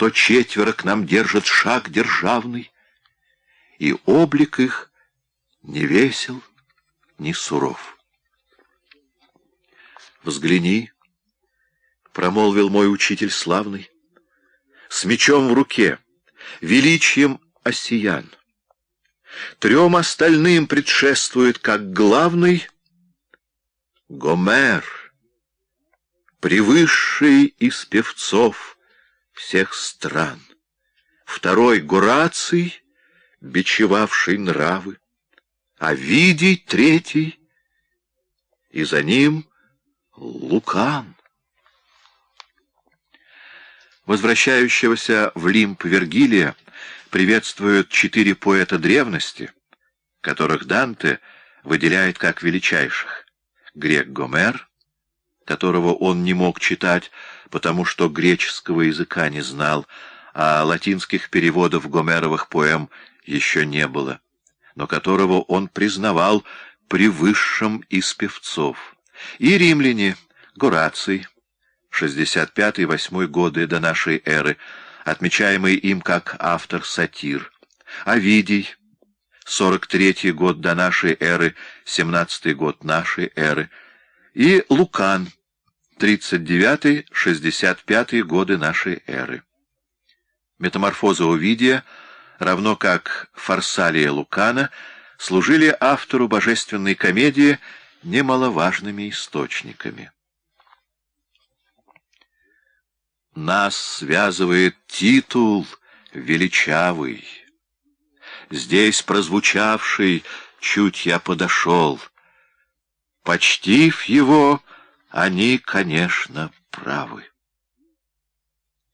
что четверо к нам держат шаг державный, и облик их не весел, не суров. «Взгляни», — промолвил мой учитель славный, — «с мечом в руке, величием осиян. Трем остальным предшествует, как главный, Гомер, превысший из певцов всех стран. Второй — Гораций, бичевавший нравы. А Видий — третий, и за ним Лукан. Возвращающегося в Лимп Вергилия приветствуют четыре поэта древности, которых Данте выделяет как величайших. Грек Гомер, которого он не мог читать, потому что греческого языка не знал, а латинских переводов Гомеровых поэм еще не было, но которого он признавал превысшим из певцов. И римляне, Гораций, 65-8 годы до нашей эры, отмечаемый им как автор сатир, Овидий, 43 год до нашей эры, 17 год нашей эры, и Лукан, 39-65 годы нашей эры. Метаморфоза Овидия, равно как Фарсалия Лукана, служили автору божественной комедии немаловажными источниками. Нас связывает титул величавый. Здесь прозвучавший, чуть я подошел. Почтив его, они, конечно, правы.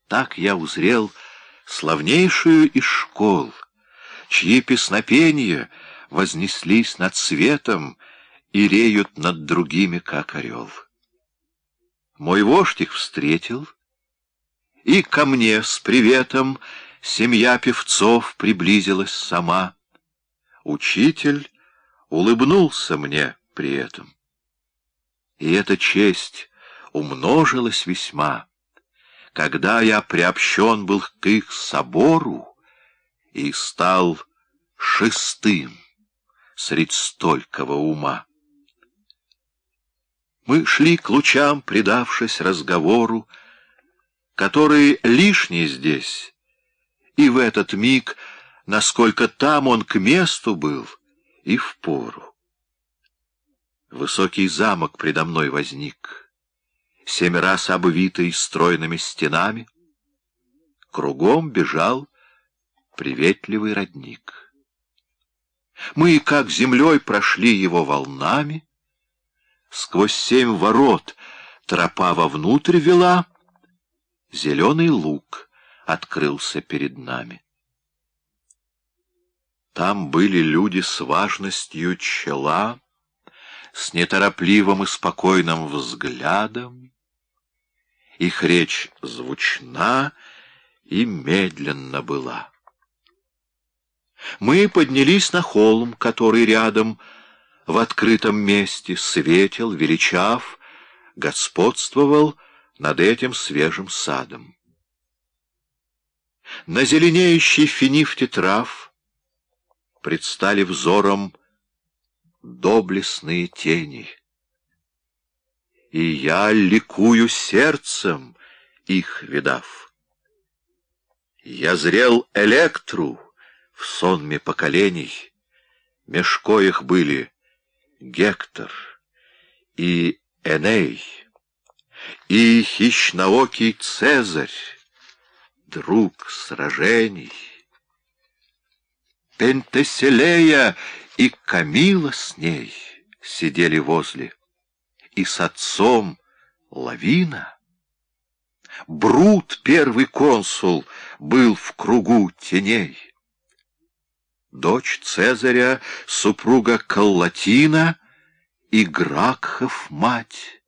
Так я узрел славнейшую из школ, чьи песнопения вознеслись над светом и реют над другими, как орел. Мой вождь их встретил, и ко мне с приветом семья певцов приблизилась сама. Учитель улыбнулся мне при этом. И эта честь умножилась весьма, когда я приобщен был к их собору и стал шестым средь столького ума. Мы шли к лучам, предавшись разговору, который лишний здесь, и в этот миг, насколько там он к месту был, и в пору. Высокий замок предо мной возник, семь раз обвитый стройными стенами. Кругом бежал приветливый родник. Мы, как землей, прошли его волнами. Сквозь семь ворот тропа вовнутрь вела, Зеленый луг открылся перед нами. Там были люди с важностью чела, с неторопливым и спокойным взглядом. Их речь звучна и медленно была. Мы поднялись на холм, который рядом, в открытом месте, светил, величав, господствовал над этим свежим садом. На зеленеющей финифте трав предстали взором доблестные тени. И я ликую сердцем, их видав. Я зрел электру в сонме поколений, меж коих были Гектор и Эней, и хищноокий Цезарь, друг сражений. Пентеселея и Камила с ней сидели возле, и с отцом Лавина. Брут, первый консул, был в кругу теней. Дочь Цезаря, супруга Каллатина и Гракхов мать,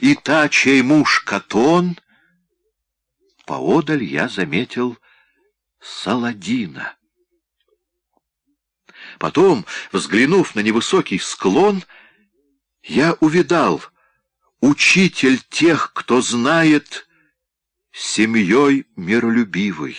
и та, чей муж Катон, поодаль я заметил Саладина. Потом, взглянув на невысокий склон, я увидал учитель тех, кто знает семьей миролюбивой.